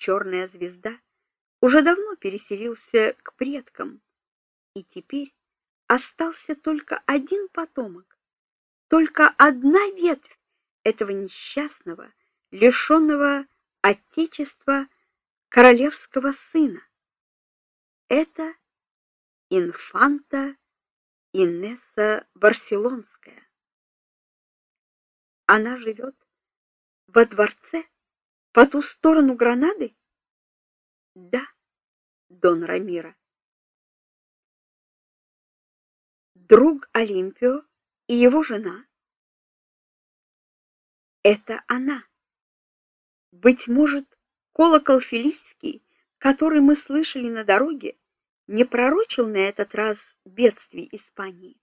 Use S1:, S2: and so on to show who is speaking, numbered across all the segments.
S1: черная звезда уже давно переселился к предкам, и теперь остался только один потомок, только одна ветвь этого несчастного, лишенного отечества королевского сына. Это инфанта Инесса Барселонская. Она живет во дворце по ту сторону Гранады? Да, Дон Рамира. Друг Олимпио и его жена. Это она. Быть может, колокол филистский, который мы слышали на дороге, не пророчил на этот раз бедствий Испании.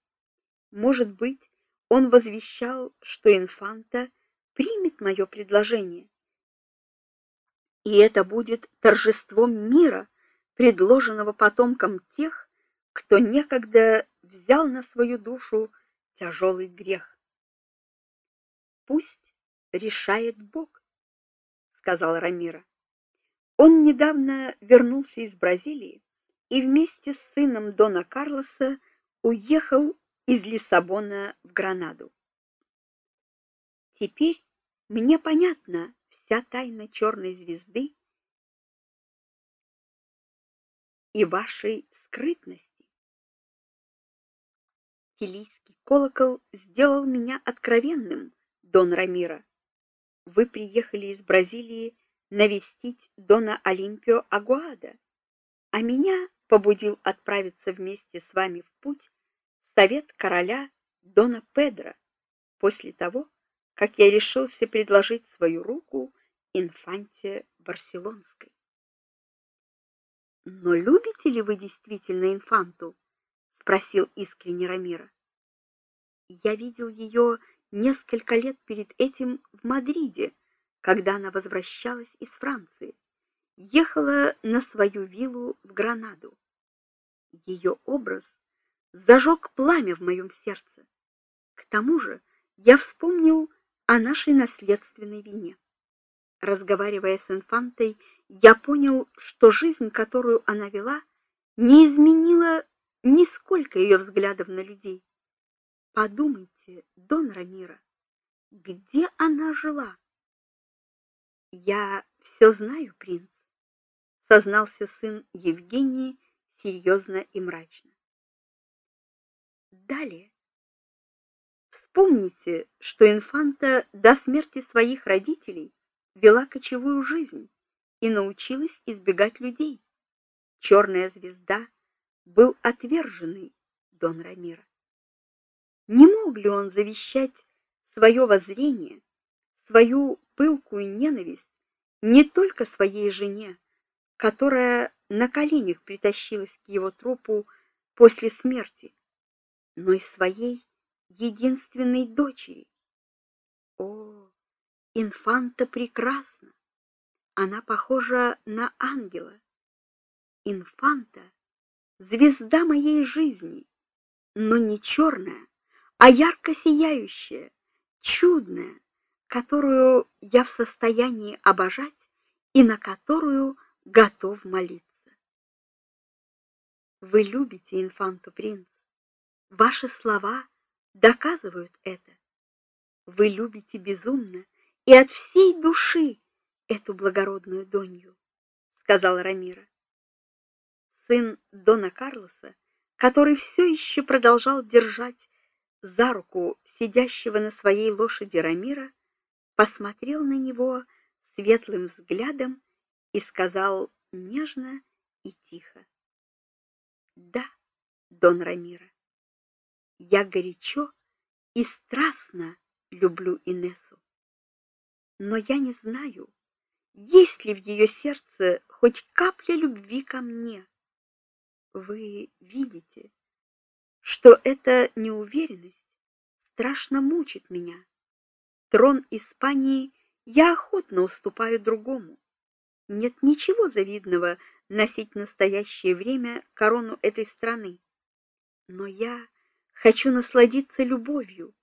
S1: Может быть, он возвещал, что инфанта примет мое предложение. И это будет торжеством мира, предложенного потомкам тех, кто некогда взял на свою душу тяжелый грех. Пусть решает Бог, сказал Рамира. Он недавно вернулся из Бразилии и вместе с сыном дона Карлоса уехал из Лиссабона в Гранаду. Теперь мне понятна вся тайна черной звезды и вашей скрытности. Килийский колокол сделал меня откровенным, Дон Рамира. Вы приехали из Бразилии навестить дона Олимпио Агуада, а меня побудил отправиться вместе с вами в путь совет короля дона Педро после того, как я решился предложить свою руку инфанте Барселонской. Но любите ли вы действительно инфанту? спросил искренне Рамира. Я видел ее несколько лет перед этим в Мадриде, когда она возвращалась из Франции, ехала на свою виллу в Гранаду. Ее образ зажег пламя в моем сердце. К тому же, я вспомнил о нашей наследственной вине. Разговаривая с инфантой, я понял, что жизнь, которую она вела, не изменила нисколько ее взглядов на людей. Подумайте, Дон Рамира, где она жила? Я все знаю, принц, сознался сын Евгении серьезно и мрачно. Далее Вспомните, что инфанта до смерти своих родителей вела кочевую жизнь и научилась избегать людей. Черная звезда был отверженный Дон Рамира. Не мог ли он завещать свое воззрение, свою пылкую ненависть не только своей жене, которая на коленях притащилась к его трупу после смерти, но и своей единственной дочери. О, инфанта прекрасна. Она похожа на ангела. Инфанта звезда моей жизни, но не черная, а ярко сияющая, чудная, которую я в состоянии обожать и на которую готов молиться. Вы любите инфанту принц. Ваши слова доказывают это. Вы любите безумно и от всей души эту благородную донью, сказал Рамира. Сын дона Карлоса, который все еще продолжал держать за руку сидящего на своей лошади Рамира, посмотрел на него светлым взглядом и сказал нежно и тихо: "Да, Дон Рамира. Я горячо и страстно люблю Инессу. Но я не знаю, есть ли в ее сердце хоть капля любви ко мне. Вы видите, что эта неуверенность страшно мучит меня. Трон Испании я охотно уступаю другому. Нет ничего завидного носить в настоящее время корону этой страны. Но я хочу насладиться любовью,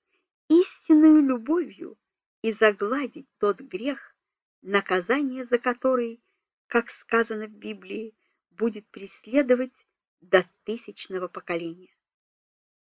S1: истинной любовью и загладить тот грех, наказание за который как сказано в Библии, будет преследовать до тысячного поколения.